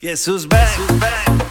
Guess who's back? Who's back?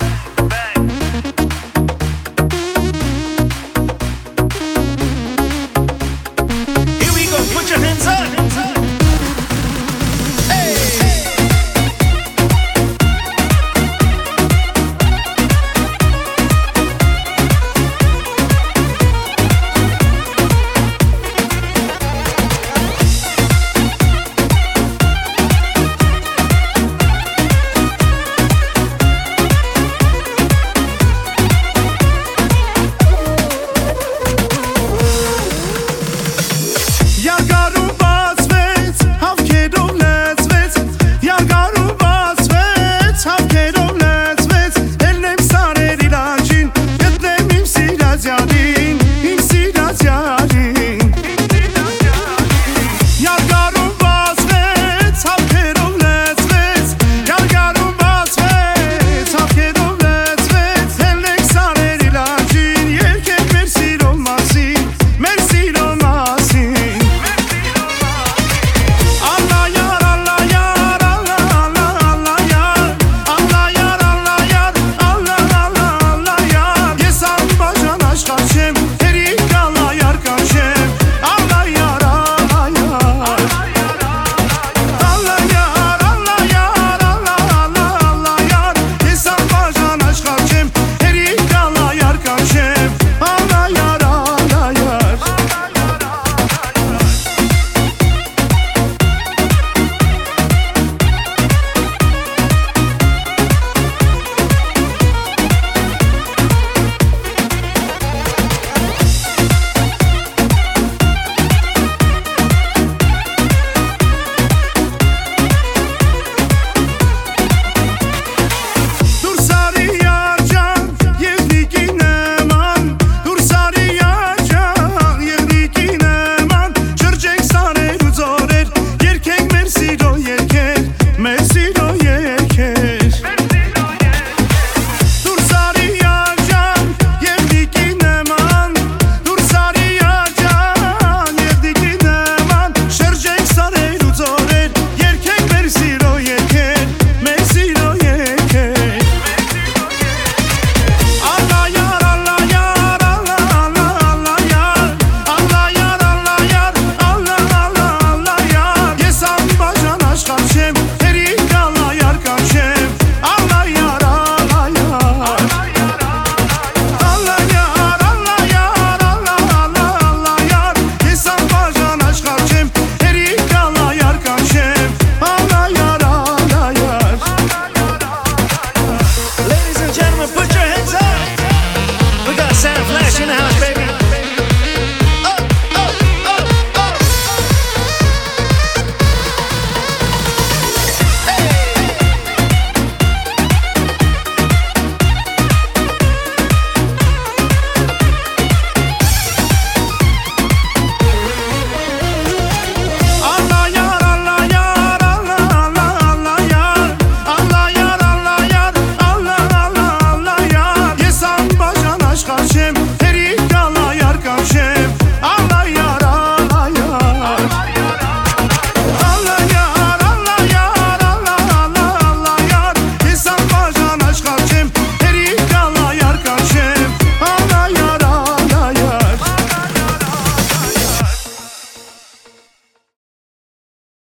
Smash in the house, baby.